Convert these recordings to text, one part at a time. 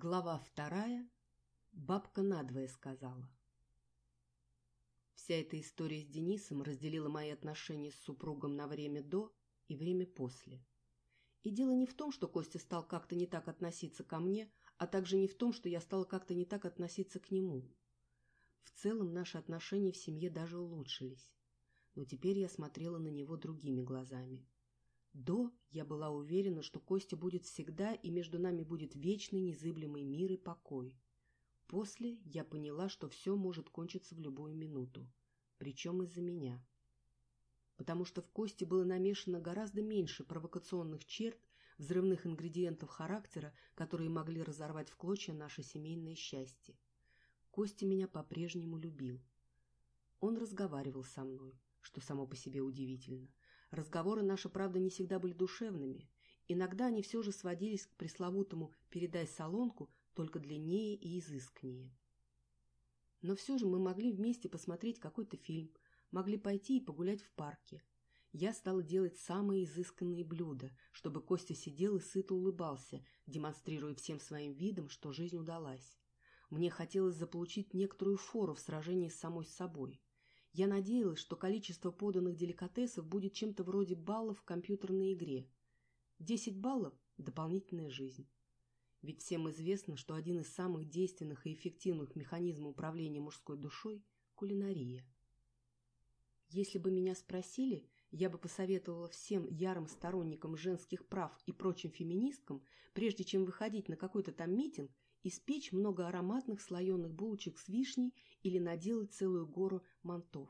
Глава вторая. Бабка надвое сказала. Вся эта история с Денисом разделила мои отношения с супругом на время до и время после. И дело не в том, что Костя стал как-то не так относиться ко мне, а также не в том, что я стала как-то не так относиться к нему. В целом наши отношения в семье даже улучшились. Но теперь я смотрела на него другими глазами. До я была уверена, что Костя будет всегда, и между нами будет вечный незыблемый мир и покой. После я поняла, что все может кончиться в любую минуту, причем из-за меня. Потому что в Косте было намешано гораздо меньше провокационных черт, взрывных ингредиентов характера, которые могли разорвать в клочья наше семейное счастье. Костя меня по-прежнему любил. Он разговаривал со мной, что само по себе удивительно. Разговоры наши, правда, не всегда были душевными. Иногда они все же сводились к пресловутому «передай солонку», только длиннее и изысканнее. Но все же мы могли вместе посмотреть какой-то фильм, могли пойти и погулять в парке. Я стала делать самые изысканные блюда, чтобы Костя сидел и сыто улыбался, демонстрируя всем своим видом, что жизнь удалась. Мне хотелось заполучить некоторую фору в сражении с самой собой. Я надеялась, что количество поданных деликатесов будет чем-то вроде баллов в компьютерной игре. Десять баллов – дополнительная жизнь. Ведь всем известно, что один из самых действенных и эффективных механизмов управления мужской душой – кулинария. Если бы меня спросили, я бы посоветовала всем ярым сторонникам женских прав и прочим феминисткам, прежде чем выходить на какой-то там митинг, испечь много ароматных слоеных булочек с вишней или наделать целую гору мантов.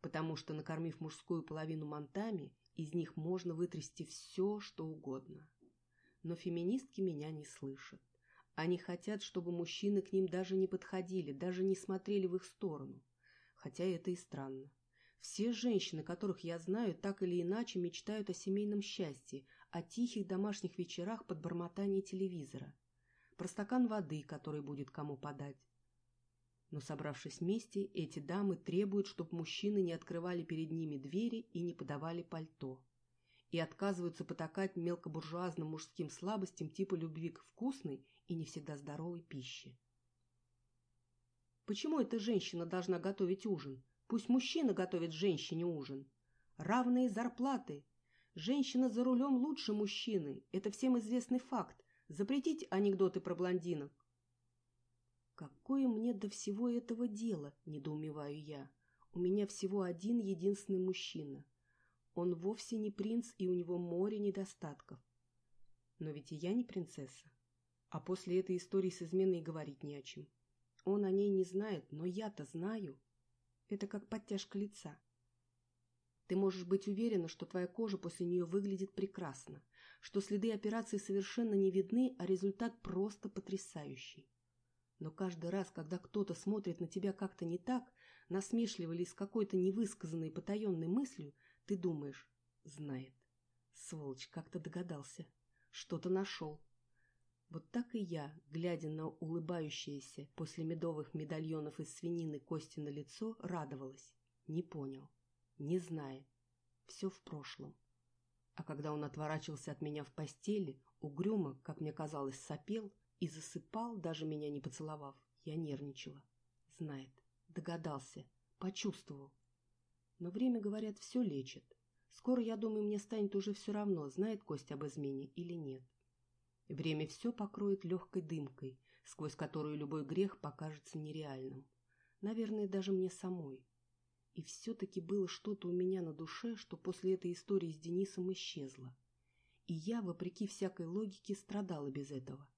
Потому что, накормив мужскую половину мантами, из них можно вытрясти все, что угодно. Но феминистки меня не слышат. Они хотят, чтобы мужчины к ним даже не подходили, даже не смотрели в их сторону. Хотя это и странно. Все женщины, которых я знаю, так или иначе мечтают о семейном счастье, о тихих домашних вечерах под бормотание телевизора, про стакан воды, который будет кому подать, но, собравшись вместе, эти дамы требуют, чтобы мужчины не открывали перед ними двери и не подавали пальто. И отказываются потакать мелкобуржуазным мужским слабостям типа любви к вкусной и не всегда здоровой пище. Почему эта женщина должна готовить ужин? Пусть мужчина готовит женщине ужин. Равные зарплаты. Женщина за рулем лучше мужчины. Это всем известный факт. Запретить анекдоты про блондинок. «Какое мне до всего этого дело?» – недоумеваю я. «У меня всего один единственный мужчина. Он вовсе не принц, и у него море недостатков. Но ведь и я не принцесса. А после этой истории с изменой говорить не о чем. Он о ней не знает, но я-то знаю. Это как подтяжка лица. Ты можешь быть уверена, что твоя кожа после нее выглядит прекрасно, что следы операции совершенно не видны, а результат просто потрясающий. Но каждый раз, когда кто-то смотрит на тебя как-то не так, насмешливо или с какой-то невысказанной потаенной мыслью, ты думаешь, знает. Сволочь, как-то догадался. Что-то нашел. Вот так и я, глядя на улыбающееся после медовых медальонов из свинины кости на лицо, радовалась. Не понял. Не знает. Все в прошлом. А когда он отворачивался от меня в постели, угрюмо, как мне казалось, сопел, и засыпал, даже меня не поцеловав. Я нервничала. Знает, догадался, почувствовал. Но время, говорят, все лечит. Скоро, я думаю, мне станет уже все равно, знает Костя об измене или нет. Время все покроет легкой дымкой, сквозь которую любой грех покажется нереальным. Наверное, даже мне самой. И все-таки было что-то у меня на душе, что после этой истории с Денисом исчезло. И я, вопреки всякой логике, страдала без этого.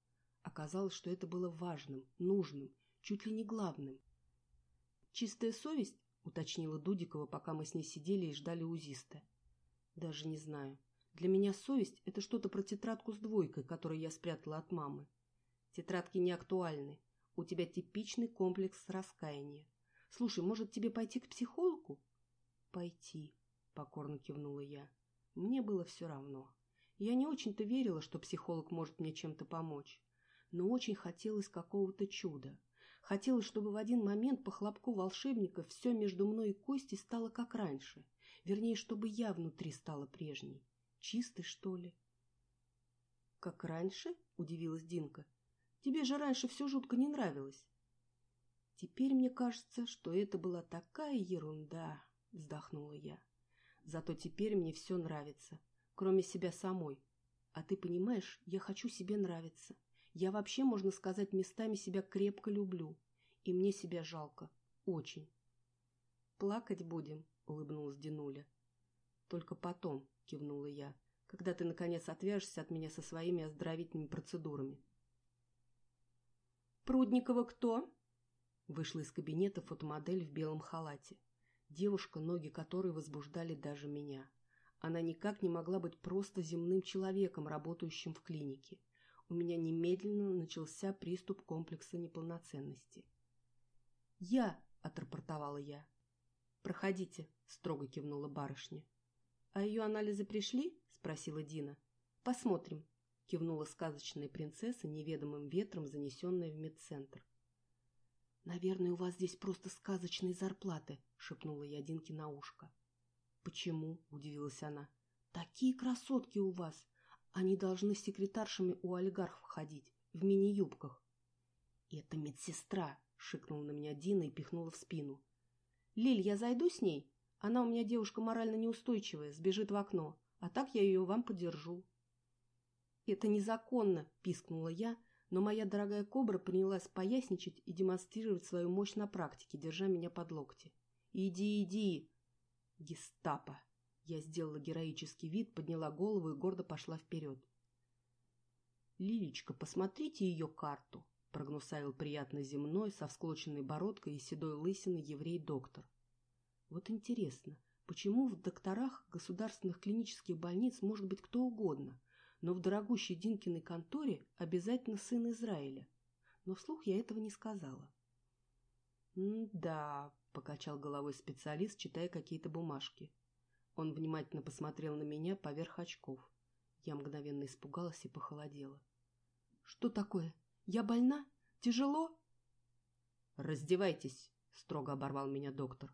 Оказалось, что это было важным, нужным, чуть ли не главным. «Чистая совесть?» — уточнила Дудикова, пока мы с ней сидели и ждали узиста. «Даже не знаю. Для меня совесть — это что-то про тетрадку с двойкой, которую я спрятала от мамы. Тетрадки не актуальны. У тебя типичный комплекс раскаяния. Слушай, может, тебе пойти к психологу?» «Пойти», — покорно кивнула я. Мне было все равно. Я не очень-то верила, что психолог может мне чем-то помочь но очень хотелось какого-то чуда. Хотелось, чтобы в один момент по хлопку волшебника все между мной и Костей стало как раньше. Вернее, чтобы я внутри стала прежней. Чистой, что ли? — Как раньше? — удивилась Динка. Тебе же раньше все жутко не нравилось. Теперь мне кажется, что это была такая ерунда, вздохнула я. Зато теперь мне все нравится, кроме себя самой. А ты понимаешь, я хочу себе нравиться. Я вообще, можно сказать, местами себя крепко люблю. И мне себя жалко. Очень. Плакать будем, улыбнулась Динуля. Только потом, кивнула я, когда ты, наконец, отвяжешься от меня со своими оздоровительными процедурами. «Прудникова кто?» Вышла из кабинета фотомодель в белом халате. Девушка, ноги которой возбуждали даже меня. Она никак не могла быть просто земным человеком, работающим в клинике. У меня немедленно начался приступ комплекса неполноценности. «Я!» – отрапортовала я. «Проходите», – строго кивнула барышня. «А ее анализы пришли?» – спросила Дина. «Посмотрим», – кивнула сказочная принцесса, неведомым ветром занесенная в медцентр. «Наверное, у вас здесь просто сказочные зарплаты», – шепнула я Динке на ушко. «Почему?» – удивилась она. «Такие красотки у вас! Они должны с секретаршами у олигархов ходить, в мини-юбках». «Это медсестра!» – шикнула на меня Дина и пихнула в спину. «Лиль, я зайду с ней? Она у меня девушка морально неустойчивая, сбежит в окно, а так я ее вам подержу». «Это незаконно!» – пискнула я, но моя дорогая кобра принялась поясничать и демонстрировать свою мощь на практике, держа меня под локти. «Иди, иди!» «Гестапо!» Я сделала героический вид, подняла голову и гордо пошла вперед. «Лилечка, посмотрите ее карту!» прогнусавил приятно земной, со всклоченной бородкой и седой лысиной еврей-доктор. Вот интересно, почему в докторах государственных клинических больниц может быть кто угодно, но в дорогущей Динкиной конторе обязательно сын Израиля? Но вслух я этого не сказала. «Да», — покачал головой специалист, читая какие-то бумажки. Он внимательно посмотрел на меня поверх очков. Я мгновенно испугалась и похолодела. «Что такое?» Я больна? Тяжело?» «Раздевайтесь», — строго оборвал меня доктор.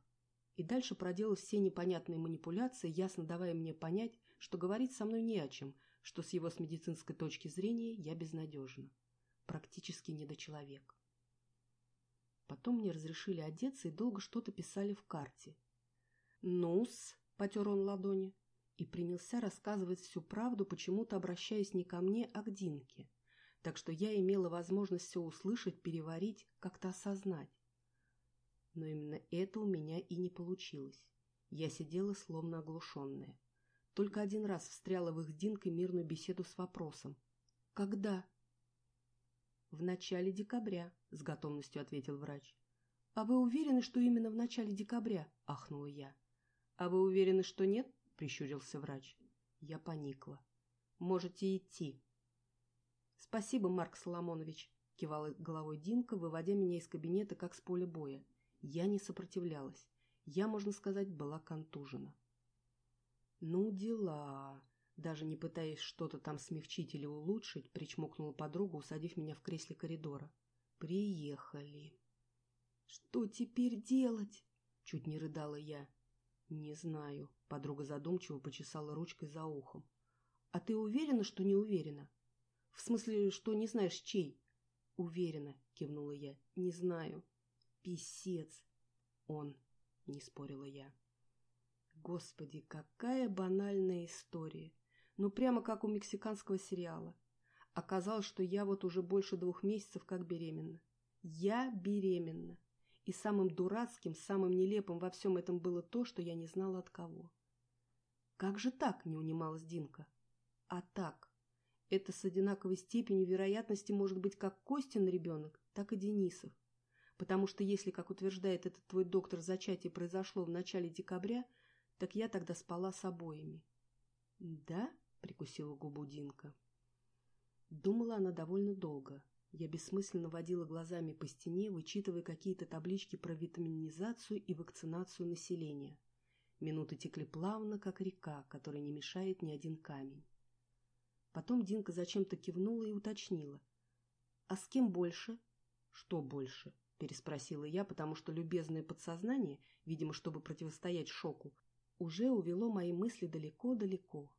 И дальше проделал все непонятные манипуляции, ясно давая мне понять, что говорить со мной не о чем, что с его с медицинской точки зрения я безнадежна. Практически недочеловек. Потом мне разрешили одеться и долго что-то писали в карте. «Ну-с», — потер он ладони, и принялся рассказывать всю правду, почему-то обращаясь не ко мне, а к Динке так что я имела возможность все услышать, переварить, как-то осознать. Но именно это у меня и не получилось. Я сидела словно оглушенная. Только один раз встряла в их Динкой мирную беседу с вопросом. «Когда?» «В начале декабря», — с готовностью ответил врач. «А вы уверены, что именно в начале декабря?» — ахнула я. «А вы уверены, что нет?» — прищурился врач. Я поникла. «Можете идти», «Спасибо, Марк Соломонович», — кивала головой Динка, выводя меня из кабинета, как с поля боя. Я не сопротивлялась. Я, можно сказать, была контужена. «Ну, дела!» Даже не пытаясь что-то там смягчить или улучшить, причмокнула подруга, усадив меня в кресле коридора. «Приехали!» «Что теперь делать?» — чуть не рыдала я. «Не знаю», — подруга задумчиво почесала ручкой за ухом. «А ты уверена, что не уверена?» В смысле, что не знаешь, чей? Уверена, кивнула я. Не знаю. Писец. Он, не спорила я. Господи, какая банальная история. Ну, прямо как у мексиканского сериала. Оказалось, что я вот уже больше двух месяцев как беременна. Я беременна. И самым дурацким, самым нелепым во всем этом было то, что я не знала от кого. Как же так, не унималась Динка? А так, это с одинаковой степенью вероятности может быть как Костин ребенок, так и Денисов. Потому что если, как утверждает этот твой доктор, зачатие произошло в начале декабря, так я тогда спала с обоими. «Да?» — прикусила губу Динка. Думала она довольно долго. Я бессмысленно водила глазами по стене, вычитывая какие-то таблички про витаминизацию и вакцинацию населения. Минуты текли плавно, как река, которой не мешает ни один камень. Потом Динка зачем-то кивнула и уточнила. «А с кем больше?» «Что больше?» – переспросила я, потому что любезное подсознание, видимо, чтобы противостоять шоку, уже увело мои мысли далеко-далеко.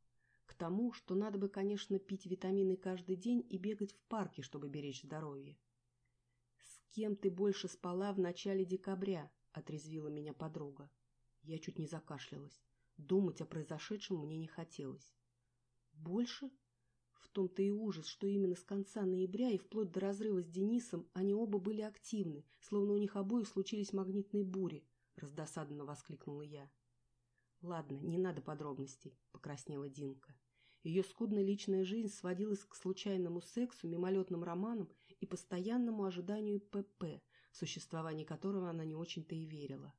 Тому, что надо бы, конечно, пить витамины каждый день и бегать в парке, чтобы беречь здоровье. «С кем ты больше спала в начале декабря?» – отрезвила меня подруга. Я чуть не закашлялась. Думать о произошедшем мне не хотелось. «Больше?» В том-то и ужас, что именно с конца ноября и вплоть до разрыва с Денисом они оба были активны, словно у них обоих случились магнитные бури, — раздосадованно воскликнула я. «Ладно, не надо подробностей», — покраснела Динка. Ее скудная личная жизнь сводилась к случайному сексу, мимолетным романам и постоянному ожиданию ПП, в существовании которого она не очень-то и верила.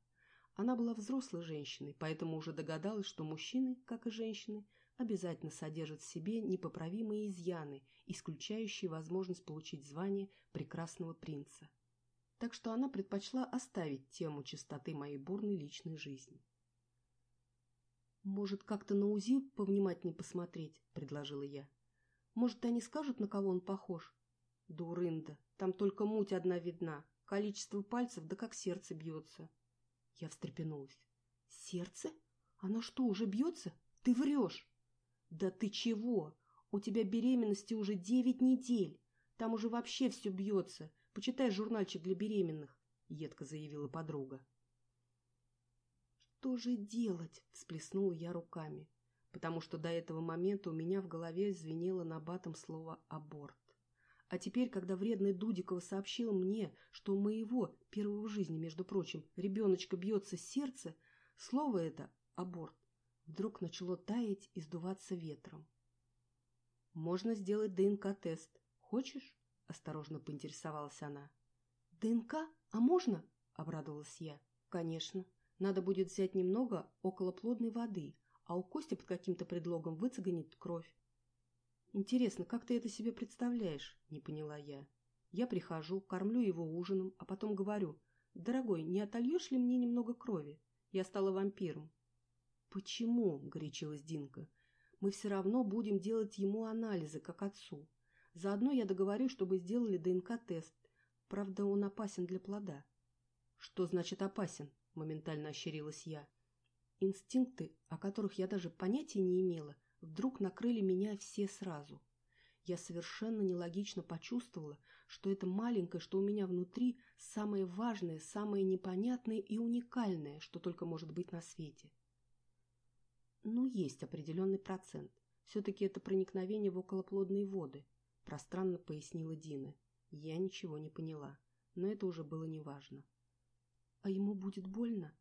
Она была взрослой женщиной, поэтому уже догадалась, что мужчины, как и женщины, обязательно содержат в себе непоправимые изъяны, исключающие возможность получить звание прекрасного принца. Так что она предпочла оставить тему чистоты моей бурной личной жизни. «Может, как-то на УЗИ повнимательнее посмотреть?» – предложила я. «Может, они скажут, на кого он похож?» «Дурында, там только муть одна видна, количество пальцев, да как сердце бьется». Я встрепенулась. «Сердце? Оно что, уже бьется? Ты врешь!» «Да ты чего? У тебя беременности уже девять недель. Там уже вообще все бьется. Почитай журнальчик для беременных», — едко заявила подруга. «Что же делать?» – всплеснула я руками, потому что до этого момента у меня в голове звенело на батом слово «аборт». А теперь, когда вредная Дудикова сообщила мне, что у моего, первого в жизни, между прочим, ребеночка бьется сердце, слово это «аборт» вдруг начало таять и сдуваться ветром. «Можно сделать ДНК-тест. Хочешь?» – осторожно поинтересовалась она. «ДНК? А можно?» – обрадовалась я. «Конечно. Надо будет взять немного околоплодной воды, а у Кости под каким-то предлогом выцегонит кровь. Интересно, как ты это себе представляешь? Не поняла я. Я прихожу, кормлю его ужином, а потом говорю, дорогой, не отольешь ли мне немного крови? Я стала вампиром. Почему? горячилась Динка. Мы все равно будем делать ему анализы, как отцу. Заодно я договорю, чтобы сделали ДНК-тест. Правда, он опасен для плода. Что значит опасен? — моментально ощерилась я. Инстинкты, о которых я даже понятия не имела, вдруг накрыли меня все сразу. Я совершенно нелогично почувствовала, что это маленькое, что у меня внутри, самое важное, самое непонятное и уникальное, что только может быть на свете. Ну, есть определенный процент. Все-таки это проникновение в околоплодные воды, пространно пояснила Дина. Я ничего не поняла, но это уже было неважно. А ему будет больно?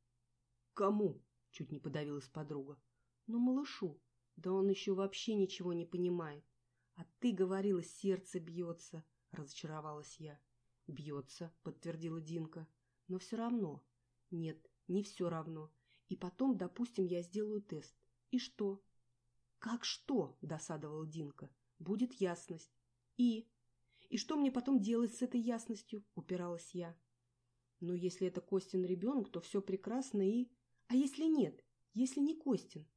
Кому? Чуть не подавилась подруга. Ну, малышу. Да он еще вообще ничего не понимает. А ты говорила, сердце бьется, разочаровалась я. Бьется, подтвердила Динка. Но все равно. Нет, не все равно. И потом, допустим, я сделаю тест. И что? Как что? Досадовала Динка. Будет ясность. И? И что мне потом делать с этой ясностью? Упиралась я. Но если это Костин ребенок, то все прекрасно и... А если нет? Если не Костин?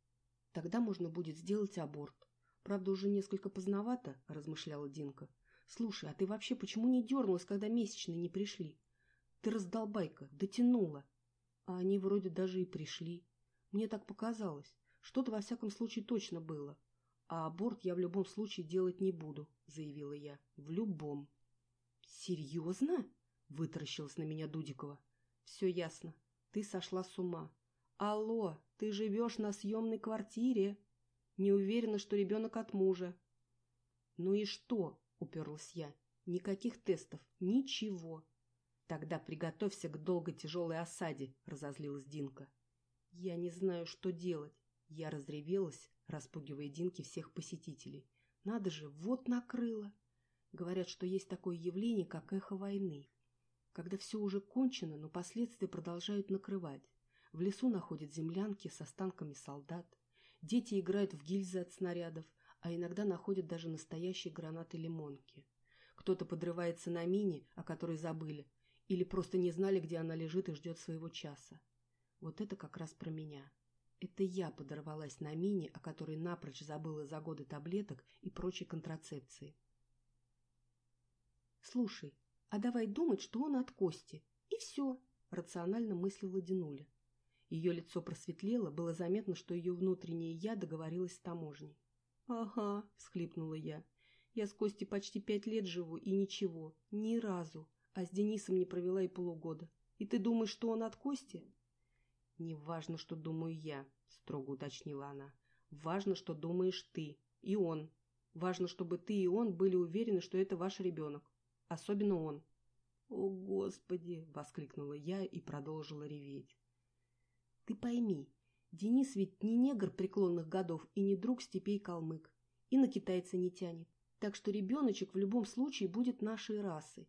Тогда можно будет сделать аборт. Правда, уже несколько поздновато, размышляла Динка. Слушай, а ты вообще почему не дернулась, когда месячные не пришли? Ты раздолбайка, дотянула. А они вроде даже и пришли. Мне так показалось. Что-то во всяком случае точно было. А аборт я в любом случае делать не буду, заявила я. В любом. Серьезно? Вытаращилась на меня Дудикова. Все ясно. Ты сошла с ума. Алло, ты живешь на съемной квартире. Не уверена, что ребенок от мужа. Ну и что? Уперлась я. Никаких тестов. Ничего. Тогда приготовься к долгой тяжелой осаде, разозлилась Динка. Я не знаю, что делать. Я разревелась, распугивая Динки всех посетителей. Надо же, вот накрыло. Говорят, что есть такое явление, как эхо войны когда все уже кончено, но последствия продолжают накрывать. В лесу находят землянки с останками солдат. Дети играют в гильзы от снарядов, а иногда находят даже настоящие гранаты-лимонки. Кто-то подрывается на мине, о которой забыли, или просто не знали, где она лежит и ждет своего часа. Вот это как раз про меня. Это я подорвалась на мине, о которой напрочь забыла за годы таблеток и прочей контрацепции. «Слушай, а давай думать, что он от Кости. И все, рационально мыслила Динуля. Ее лицо просветлело, было заметно, что ее внутреннее «я» договорилась с таможней. Ага, всхлипнула я. Я с Костей почти пять лет живу, и ничего, ни разу. А с Денисом не провела и полугода. И ты думаешь, что он от Кости? Не важно, что думаю я, строго уточнила она. Важно, что думаешь ты и он. Важно, чтобы ты и он были уверены, что это ваш ребенок. Особенно он. «О, Господи!» — воскликнула я и продолжила реветь. «Ты пойми, Денис ведь не негр преклонных годов и не друг степей калмык, и на китайца не тянет. Так что ребеночек в любом случае будет нашей расы.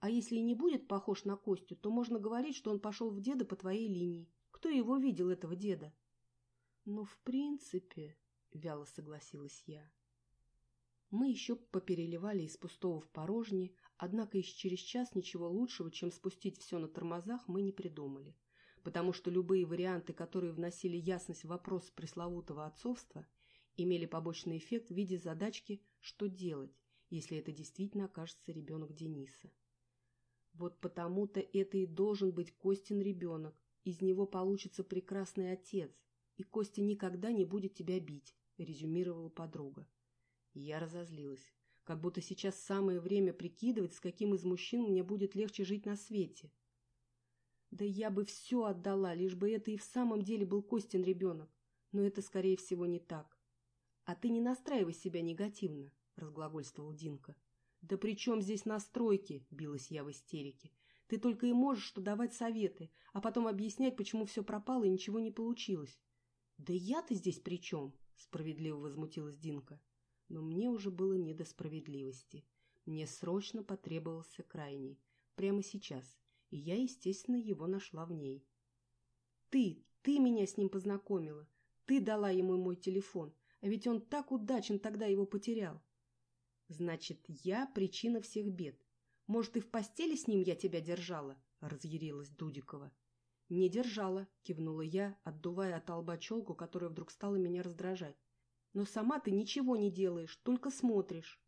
А если и не будет похож на Костю, то можно говорить, что он пошел в деда по твоей линии. Кто его видел, этого деда? Ну, в принципе, вяло согласилась я. Мы еще попереливали из пустого в порожни, однако еще через час ничего лучшего, чем спустить все на тормозах, мы не придумали. Потому что любые варианты, которые вносили ясность в вопрос пресловутого отцовства, имели побочный эффект в виде задачки «что делать?», если это действительно окажется ребенок Дениса. Вот потому-то это и должен быть Костин ребенок. Из него получится прекрасный отец, и Костя никогда не будет тебя бить, резюмировала подруга. Я разозлилась, как будто сейчас самое время прикидывать, с каким из мужчин мне будет легче жить на свете. Да я бы все отдала, лишь бы это и в самом деле был Костин ребенок. Но это, скорее всего, не так. А ты не настраивай себя негативно, разглагольствовал Динка. «Да при чем здесь настройки?» – билась я в истерике. «Ты только и можешь что давать советы, а потом объяснять, почему все пропало и ничего не получилось». «Да я-то здесь при чем?» – справедливо возмутилась Динка. Но мне уже было не до справедливости. Мне срочно потребовался крайний. Прямо сейчас. И я, естественно, его нашла в ней. «Ты! Ты меня с ним познакомила! Ты дала ему мой телефон! А ведь он так удачно тогда его потерял!» Значит, я причина всех бед. Может, и в постели с ним я тебя держала? Разъярилась Дудикова. Не держала, кивнула я, отдувая от лба челку, которая вдруг стала меня раздражать. Но сама ты ничего не делаешь, только смотришь.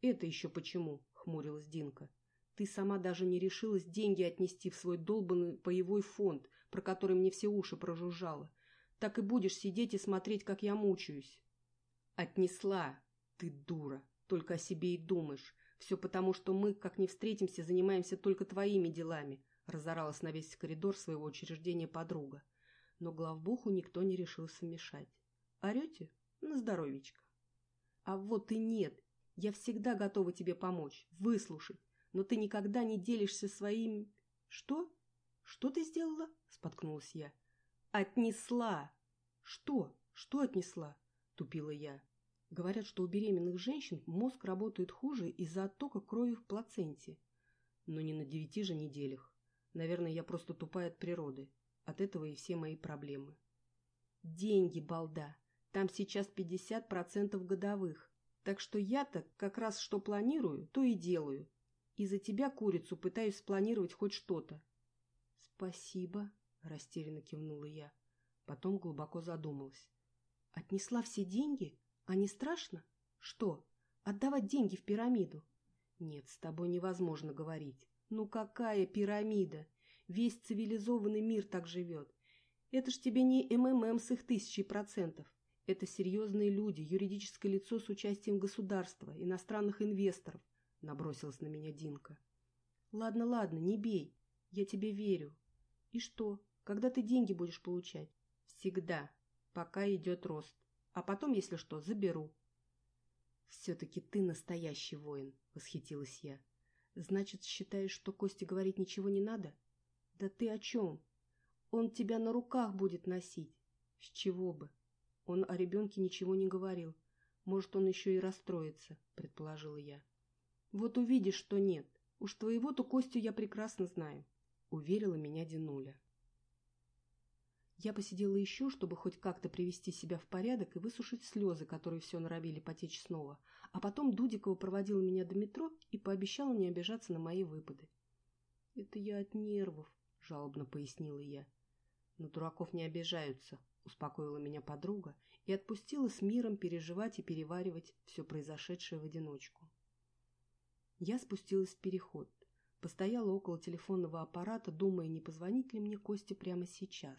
Это еще почему? Хмурилась Динка. Ты сама даже не решилась деньги отнести в свой долбанный боевой фонд, про который мне все уши прожужжало. Так и будешь сидеть и смотреть, как я мучаюсь. Отнесла, ты дура, только о себе и думаешь. Все потому, что мы, как не встретимся, занимаемся только твоими делами», — разоралась на весь коридор своего учреждения подруга. Но главбуху никто не решился мешать. «Орете? На здоровечко». «А вот и нет. Я всегда готова тебе помочь, выслушать. Но ты никогда не делишься своим...» «Что? Что ты сделала?» — споткнулась я. «Отнесла!» «Что? Что отнесла?» — тупила я. Говорят, что у беременных женщин мозг работает хуже из-за оттока крови в плаценте. Но не на девяти же неделях. Наверное, я просто тупая от природы. От этого и все мои проблемы. Деньги, балда. Там сейчас 50% годовых. Так что я-то как раз что планирую, то и делаю. И за тебя, курицу, пытаюсь спланировать хоть что-то. Спасибо, растерянно кивнула я. Потом глубоко задумалась. Отнесла все деньги? А не страшно? Что, отдавать деньги в пирамиду? Нет, с тобой невозможно говорить. Ну какая пирамида? Весь цивилизованный мир так живет. Это ж тебе не МММ с их тысячей процентов. Это серьезные люди, юридическое лицо с участием государства, иностранных инвесторов, набросилась на меня Динка. Ладно, ладно, не бей. Я тебе верю. И что, когда ты деньги будешь получать? Всегда, пока идет рост. А потом, если что, заберу. «Все-таки ты настоящий воин», — восхитилась я. «Значит, считаешь, что Косте говорить ничего не надо?» «Да ты о чем? Он тебя на руках будет носить». «С чего бы? Он о ребенке ничего не говорил. Может, он еще и расстроится», — предположила я. «Вот увидишь, что нет. Уж твоего-то Костю я прекрасно знаю», — уверила меня Динуля. Я посидела еще, чтобы хоть как-то привести себя в порядок и высушить слезы, которые все норовили потечь снова, а потом Дудикова проводила меня до метро и пообещала не обижаться на мои выпады. «Это я от нервов», — жалобно пояснила я. «На дураков не обижаются», — успокоила меня подруга и отпустила с миром переживать и переваривать все произошедшее в одиночку. Я спустилась в переход, постояла около телефонного аппарата, думая, не позвонить ли мне Косте прямо сейчас.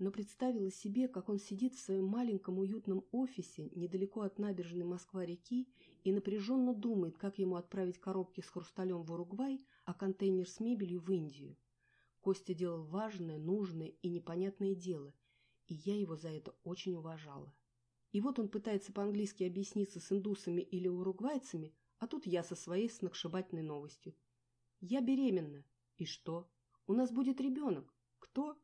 но представила себе, как он сидит в своем маленьком уютном офисе недалеко от набережной Москва-реки и напряженно думает, как ему отправить коробки с хрусталем в Уругвай, а контейнер с мебелью в Индию. Костя делал важное, нужное и непонятное дело, и я его за это очень уважала. И вот он пытается по-английски объясниться с индусами или уругвайцами, а тут я со своей сногсшибательной новостью. Я беременна. И что? У нас будет ребенок. Кто?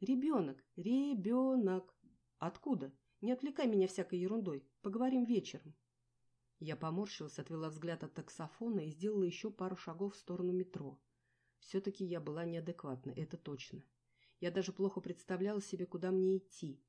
Ребенок. Ребенок. Откуда? Не отвлекай меня всякой ерундой. Поговорим вечером. Я поморщилась, отвела взгляд от таксофона и сделала еще пару шагов в сторону метро. Все-таки я была неадекватна, это точно. Я даже плохо представляла себе, куда мне идти.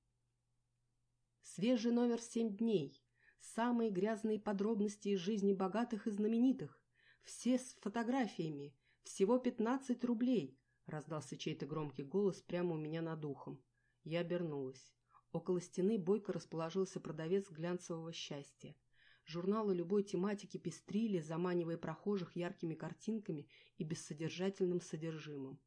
Свежий номер «Семь дней». Самые грязные подробности из жизни богатых и знаменитых. Все с фотографиями. Всего пятнадцать рублей. Раздался чей-то громкий голос прямо у меня над ухом. Я обернулась. Около стены бойко расположился продавец глянцевого счастья. Журналы любой тематики пестрили, заманивая прохожих яркими картинками и бессодержательным содержимым.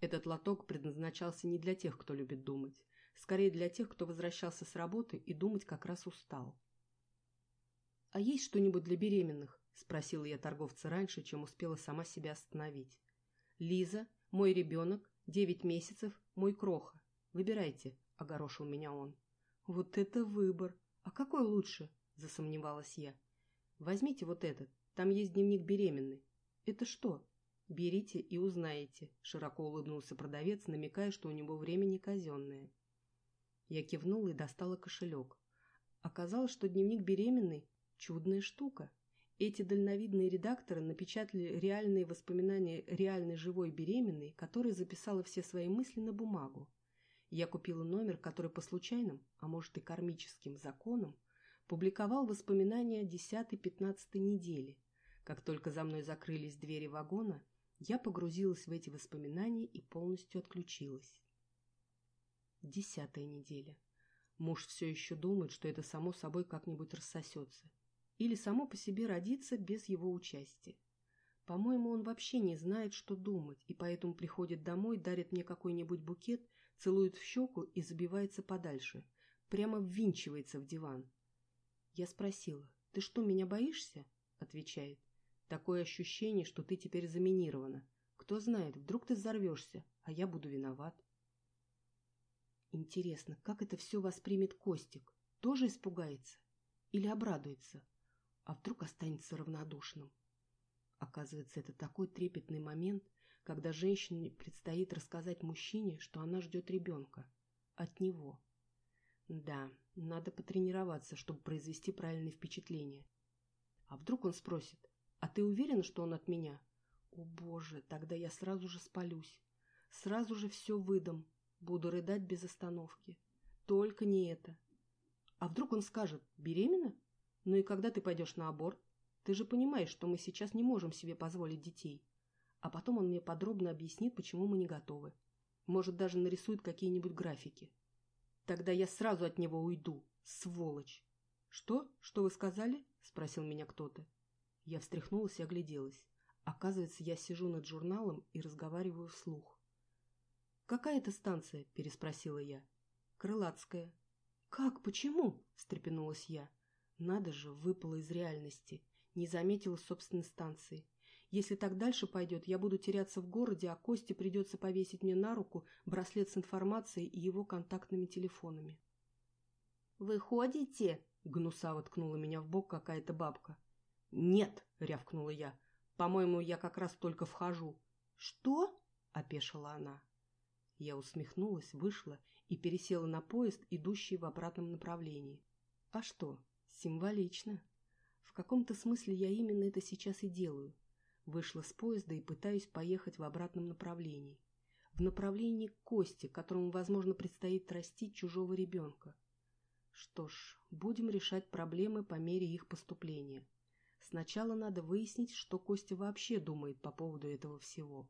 Этот лоток предназначался не для тех, кто любит думать. Скорее для тех, кто возвращался с работы и думать как раз устал. «А есть что-нибудь для беременных?» – спросила я торговца раньше, чем успела сама себя остановить. «Лиза, мой ребенок, девять месяцев, мой кроха. Выбирайте», – огорошил меня он. «Вот это выбор! А какой лучше?» – засомневалась я. «Возьмите вот этот, там есть дневник беременной». «Это что?» «Берите и узнаете», – широко улыбнулся продавец, намекая, что у него время не казенное. Я кивнула и достала кошелек. Оказалось, что дневник беременной – чудная штука. Эти дальновидные редакторы напечатали реальные воспоминания реальной живой беременной, которая записала все свои мысли на бумагу. Я купила номер, который по случайным, а может и кармическим законам, публиковал воспоминания 10-15 недели. Как только за мной закрылись двери вагона, я погрузилась в эти воспоминания и полностью отключилась. Десятая неделя. Муж все еще думает, что это само собой как-нибудь рассосется. Или само по себе родится без его участия. По-моему, он вообще не знает, что думать, и поэтому приходит домой, дарит мне какой-нибудь букет, целует в щеку и забивается подальше. Прямо ввинчивается в диван. Я спросила, «Ты что, меня боишься?» Отвечает, «Такое ощущение, что ты теперь заминирована. Кто знает, вдруг ты взорвешься, а я буду виноват». Интересно, как это все воспримет Костик? Тоже испугается? Или обрадуется? А вдруг останется равнодушным? Оказывается, это такой трепетный момент, когда женщине предстоит рассказать мужчине, что она ждет ребенка. От него. Да, надо потренироваться, чтобы произвести правильное впечатление. А вдруг он спросит, а ты уверена, что он от меня? О боже, тогда я сразу же спалюсь. Сразу же все выдам, Буду рыдать без остановки. Только не это. А вдруг он скажет «беременна»? Ну и когда ты пойдешь на аборт? Ты же понимаешь, что мы сейчас не можем себе позволить детей. А потом он мне подробно объяснит, почему мы не готовы. Может, даже нарисует какие-нибудь графики. Тогда я сразу от него уйду, сволочь. «Что? Что вы сказали?» – спросил меня кто-то. Я встряхнулась и огляделась. Оказывается, я сижу над журналом и разговариваю вслух. «Какая это станция?» – переспросила я. «Крылатская». «Как? Почему?» – встрепенулась я. Надо же, выпала из реальности. Не заметила собственной станции. Если так дальше пойдет, я буду теряться в городе, а Косте придется повесить мне на руку браслет с информацией и его контактными телефонами. «Вы ходите?» – гнусаво ткнула меня в бок какая-то бабка. «Нет!» – рявкнула я. «По-моему, я как раз только вхожу». «Что?» – опешила она. Я усмехнулась, вышла и пересела на поезд, идущий в обратном направлении. А что? Символично. В каком-то смысле я именно это сейчас и делаю. Вышла с поезда и пытаюсь поехать в обратном направлении. В направлении к Косте, которому, возможно, предстоит растить чужого ребенка. Что ж, будем решать проблемы по мере их поступления. Сначала надо выяснить, что Костя вообще думает по поводу этого всего.